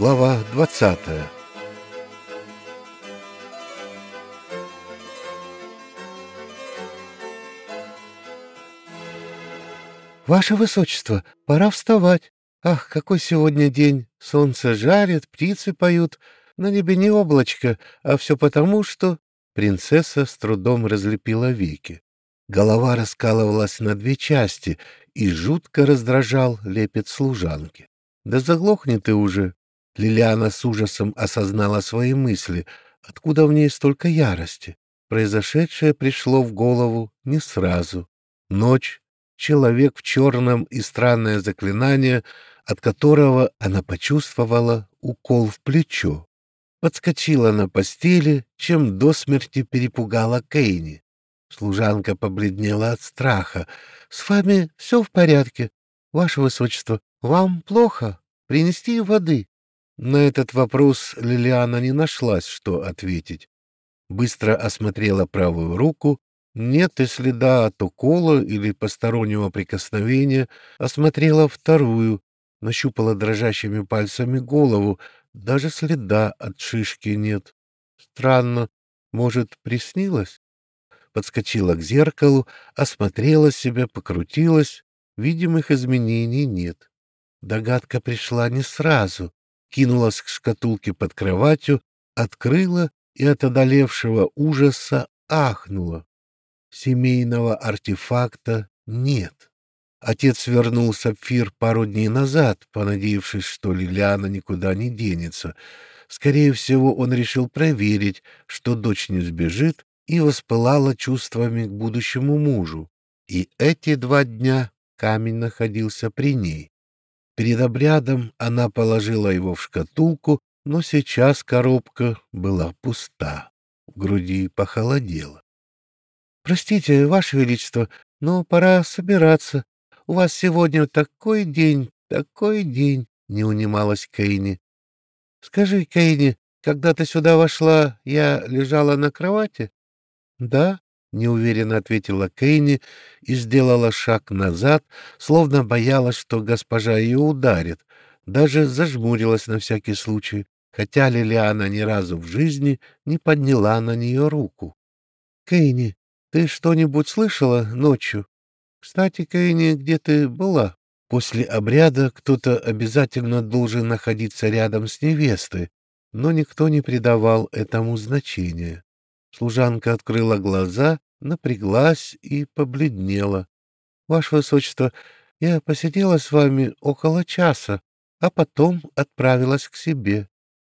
Глава двадцатая «Ваше Высочество, пора вставать. Ах, какой сегодня день! Солнце жарит, птицы поют. На небе не облачко, а все потому, что...» Принцесса с трудом разлепила веки. Голова раскалывалась на две части, и жутко раздражал лепет служанки. «Да заглохни ты уже!» Лилиана с ужасом осознала свои мысли. Откуда в ней столько ярости? Произошедшее пришло в голову не сразу. Ночь, человек в черном и странное заклинание, от которого она почувствовала укол в плечо. Подскочила на постели, чем до смерти перепугала Кейни. Служанка побледнела от страха. — С вами все в порядке, ваше высочество. Вам плохо? Принести воды? На этот вопрос Лилиана не нашлась, что ответить. Быстро осмотрела правую руку. Нет и следа от укола или постороннего прикосновения. Осмотрела вторую. Нащупала дрожащими пальцами голову. Даже следа от шишки нет. Странно. Может, приснилось? подскочила к зеркалу, осмотрела себя, покрутилась. Видимых изменений нет. Догадка пришла не сразу. Кинулась к шкатулке под кроватью, открыла и от одолевшего ужаса ахнула. Семейного артефакта нет. Отец вернул сапфир пару дней назад, понадеявшись, что Лилиана никуда не денется. Скорее всего, он решил проверить, что дочь не сбежит, и воспылала чувствами к будущему мужу. И эти два дня камень находился при ней. Перед обрядом она положила его в шкатулку, но сейчас коробка была пуста. В груди похолодело. — Простите, Ваше Величество, но пора собираться. У вас сегодня такой день, такой день, — не унималась Кейни. — Скажи, Кейни, когда ты сюда вошла, я лежала на кровати? «Да», — неуверенно ответила Кейни и сделала шаг назад, словно боялась, что госпожа ее ударит. Даже зажмурилась на всякий случай, хотя Лилиана ни разу в жизни не подняла на нее руку. «Кейни, ты что-нибудь слышала ночью? Кстати, Кейни, где ты была?» После обряда кто-то обязательно должен находиться рядом с невестой, но никто не придавал этому значения. Служанка открыла глаза, напряглась и побледнела. — Ваше Высочество, я посидела с вами около часа, а потом отправилась к себе.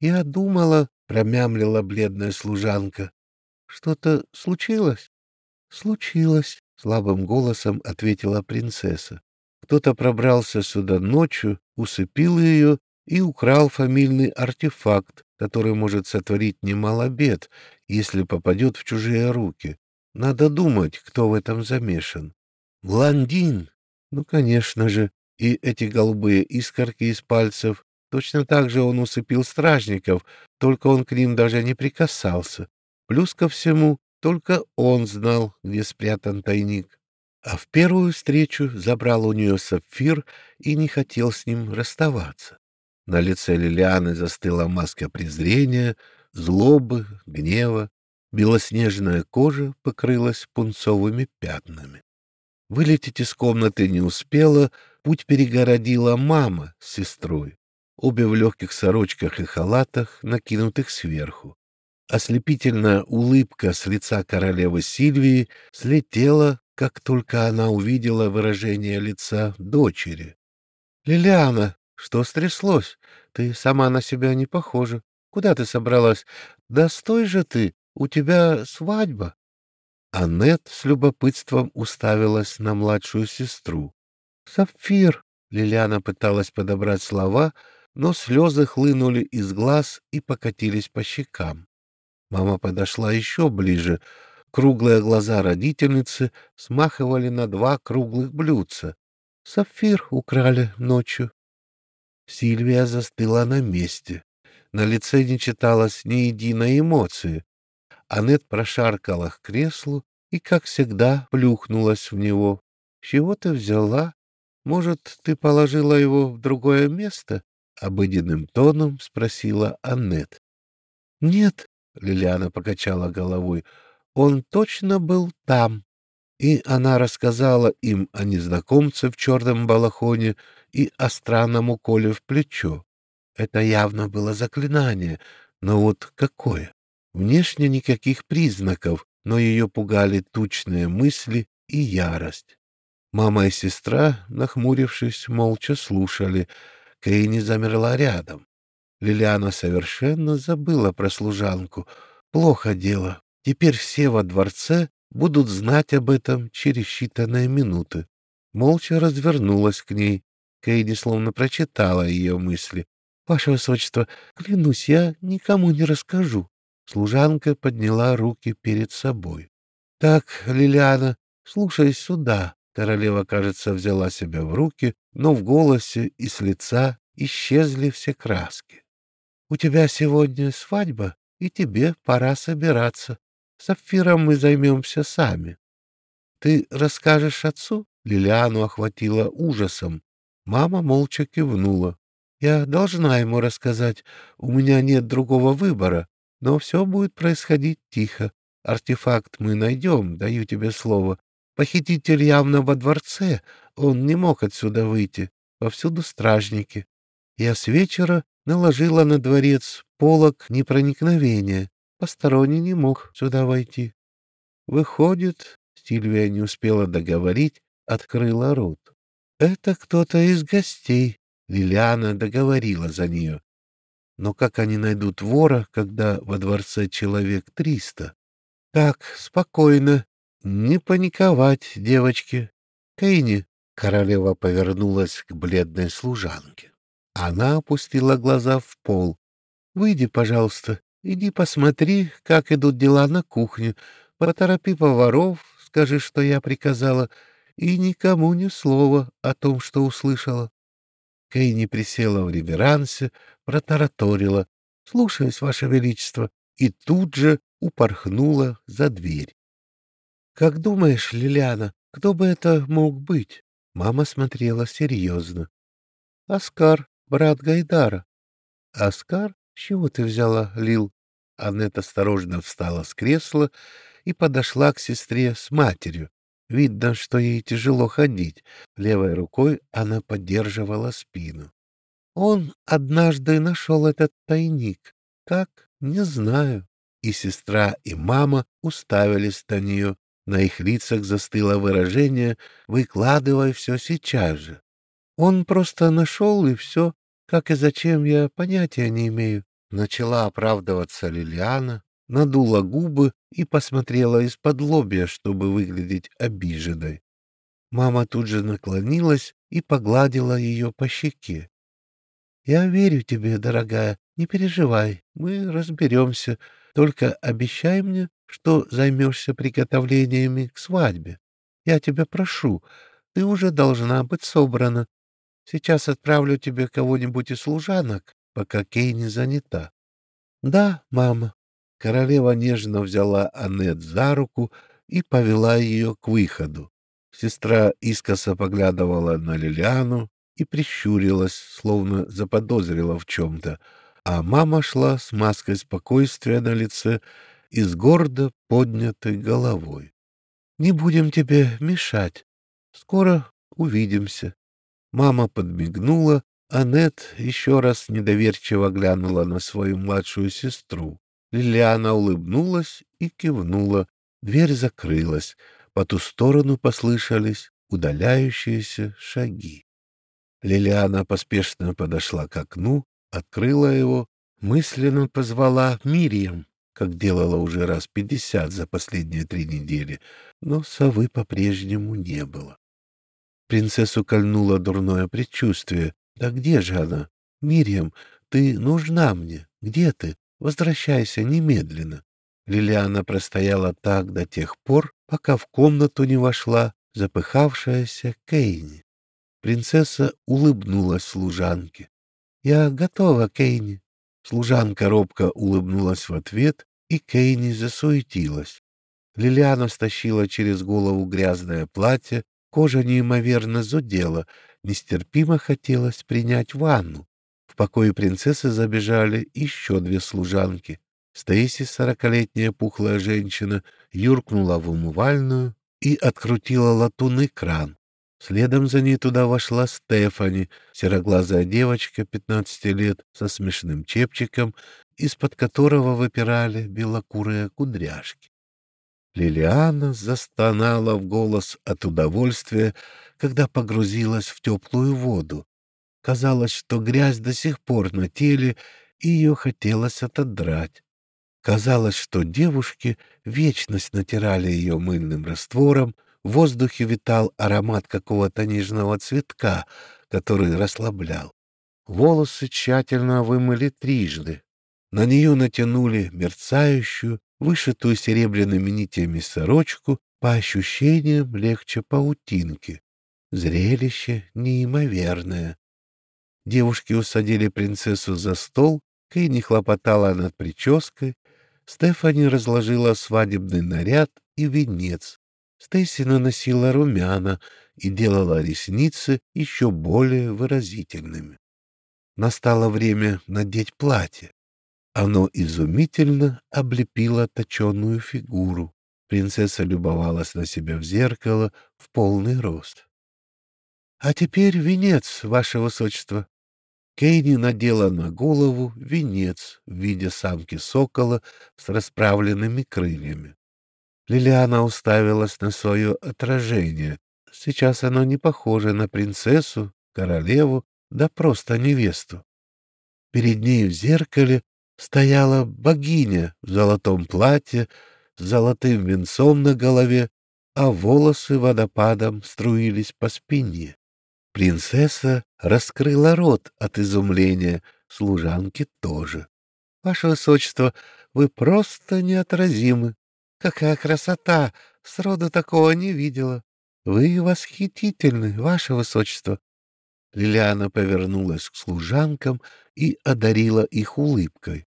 Я думала, — промямлила бледная служанка, — что-то случилось? — Случилось, — слабым голосом ответила принцесса. Кто-то пробрался сюда ночью, усыпил ее и украл фамильный артефакт, который может сотворить немало бед, если попадет в чужие руки. Надо думать, кто в этом замешан. Блондин! Ну, конечно же, и эти голубые искорки из пальцев. Точно так же он усыпил стражников, только он к ним даже не прикасался. Плюс ко всему, только он знал, где спрятан тайник. А в первую встречу забрал у нее сапфир и не хотел с ним расставаться. На лице Лилианы застыла маска презрения, злобы, гнева. Белоснежная кожа покрылась пунцовыми пятнами. Вылететь из комнаты не успела, путь перегородила мама с сестрой, обе в легких сорочках и халатах, накинутых сверху. Ослепительная улыбка с лица королевы Сильвии слетела, как только она увидела выражение лица дочери. — Лилиана, что стряслось? Ты сама на себя не похожа. Куда ты собралась? Да стой же ты, у тебя свадьба. Аннет с любопытством уставилась на младшую сестру. Сапфир! Лилиана пыталась подобрать слова, но слезы хлынули из глаз и покатились по щекам. Мама подошла еще ближе. Круглые глаза родительницы смахивали на два круглых блюдца. Сапфир украли ночью. Сильвия застыла на месте. На лице не читалось ни единой эмоции. Аннет прошаркала к креслу и, как всегда, плюхнулась в него. — Чего ты взяла? Может, ты положила его в другое место? обыденным тоном спросила Аннет. Нет, Лилиана покачала головой. Он точно был там. И она рассказала им о незнакомце в черном балахоне и о странном уколе в плечо. Это явно было заклинание, но вот какое? Внешне никаких признаков, но ее пугали тучные мысли и ярость. Мама и сестра, нахмурившись, молча слушали. Кейни замерла рядом. Лилиана совершенно забыла про служанку. Плохо дело. Теперь все во дворце будут знать об этом через считанные минуты. Молча развернулась к ней. Кейни словно прочитала ее мысли. «Ваше Высочество, клянусь, я никому не расскажу». Служанка подняла руки перед собой. «Так, Лилиана, слушай сюда». Королева, кажется, взяла себя в руки, но в голосе и с лица исчезли все краски. «У тебя сегодня свадьба, и тебе пора собираться. Сапфиром мы займемся сами. Ты расскажешь отцу?» Лилиану охватила ужасом. Мама молча кивнула. «Я должна ему рассказать. У меня нет другого выбора, но все будет происходить тихо. Артефакт мы найдем, даю тебе слово. Похититель явно во дворце, он не мог отсюда выйти. Повсюду стражники. Я с вечера наложила на дворец полог непроникновения. Посторонний не мог сюда войти. Выходит, Сильвия не успела договорить, открыла рот. Это кто-то из гостей. Лилиана договорила за нее. Но как они найдут вора, когда во дворце человек триста? Так, спокойно, не паниковать, девочки. Кейни, королева повернулась к бледной служанке. Она опустила глаза в пол. Выйди, пожалуйста, иди посмотри, как идут дела на кухне. Поторопи поваров, скажи, что я приказала, и никому ни слова о том, что услышала. Кейни присела в реверансе, протараторила. — Слушаюсь, Ваше Величество, и тут же упорхнула за дверь. — Как думаешь, Лилиана, кто бы это мог быть? Мама смотрела серьезно. — Оскар, брат Гайдара. — Оскар? С чего ты взяла, Лил? Аннет осторожно встала с кресла и подошла к сестре с матерью. Видно, что ей тяжело ходить. Левой рукой она поддерживала спину. Он однажды нашел этот тайник. Как? Не знаю. И сестра, и мама уставились на нее. На их лицах застыло выражение «выкладывай все сейчас же». Он просто нашел, и все. Как и зачем, я понятия не имею. Начала оправдываться Лилиана, надула губы и посмотрела из-под лобья, чтобы выглядеть обиженной. Мама тут же наклонилась и погладила ее по щеке. — Я верю тебе, дорогая, не переживай, мы разберемся. Только обещай мне, что займешься приготовлениями к свадьбе. Я тебя прошу, ты уже должна быть собрана. Сейчас отправлю тебе кого-нибудь из служанок, пока Кей не занята. — Да, мама. Королева нежно взяла Аннет за руку и повела ее к выходу. Сестра искоса поглядывала на Лилиану и прищурилась, словно заподозрила в чем-то, а мама шла с маской спокойствия на лице и с гордо поднятой головой. — Не будем тебе мешать. Скоро увидимся. Мама подмигнула, а Нет еще раз недоверчиво глянула на свою младшую сестру. Лилиана улыбнулась и кивнула. Дверь закрылась. По ту сторону послышались удаляющиеся шаги. Лилиана поспешно подошла к окну, открыла его, мысленно позвала Мирием, как делала уже раз пятьдесят за последние три недели, но совы по-прежнему не было. Принцессу кольнуло дурное предчувствие. Да где же она? Мирием, ты нужна мне. Где ты? Возвращайся немедленно. Лилиана простояла так до тех пор, пока в комнату не вошла запыхавшаяся Кейни. Принцесса улыбнулась служанке. — Я готова, Кейни. Служанка робко улыбнулась в ответ, и Кейни засуетилась. Лилиана стащила через голову грязное платье, кожа неимоверно зудела, нестерпимо хотелось принять ванну. В покое принцессы забежали еще две служанки. Стейси, сорокалетняя пухлая женщина, юркнула в умывальную и открутила латунный кран. Следом за ней туда вошла Стефани, сероглазая девочка пятнадцати лет со смешным чепчиком, из-под которого выпирали белокурые кудряшки. Лилиана застонала в голос от удовольствия, когда погрузилась в теплую воду. Казалось, что грязь до сих пор на теле, и ее хотелось отодрать. Казалось, что девушки вечность натирали ее мыльным раствором, в воздухе витал аромат какого-то нежного цветка, который расслаблял. Волосы тщательно вымыли трижды. На нее натянули мерцающую, вышитую серебряными нитями сорочку, по ощущениям легче паутинки. Зрелище неимоверное. Девушки усадили принцессу за стол, Кэнни хлопотала над прической, Стефани разложила свадебный наряд и венец. Стейси наносила румяна и делала ресницы еще более выразительными. Настало время надеть платье. Оно изумительно облепило точенную фигуру. Принцесса любовалась на себя в зеркало в полный рост. — А теперь венец, ваше высочество. Кейни надела на голову венец в виде самки сокола с расправленными крыльями. Лилиана уставилась на свое отражение. Сейчас оно не похоже на принцессу, королеву, да просто невесту. Перед ней в зеркале стояла богиня в золотом платье с золотым венцом на голове, а волосы водопадом струились по спине. Принцесса раскрыла рот от изумления, служанки тоже. — Ваше Высочество, вы просто неотразимы. Какая красота! Сроду такого не видела. Вы восхитительны, Ваше Высочество. Лилиана повернулась к служанкам и одарила их улыбкой.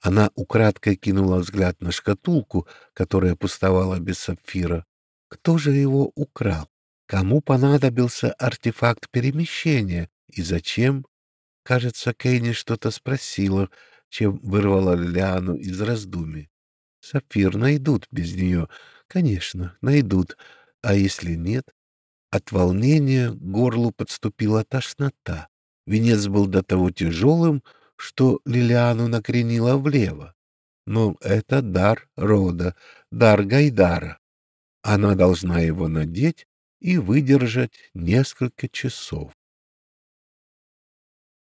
Она украдкой кинула взгляд на шкатулку, которая пустовала без сапфира. Кто же его украл? Кому понадобился артефакт перемещения и зачем? Кажется, Кейни что-то спросила, чем вырвала Лиану из раздумий. Сапфир найдут без нее. Конечно, найдут. А если нет? От волнения горлу подступила тошнота. Венец был до того тяжелым, что Лилиану накренило влево. Но это дар рода, дар Гайдара. Она должна его надеть и выдержать несколько часов.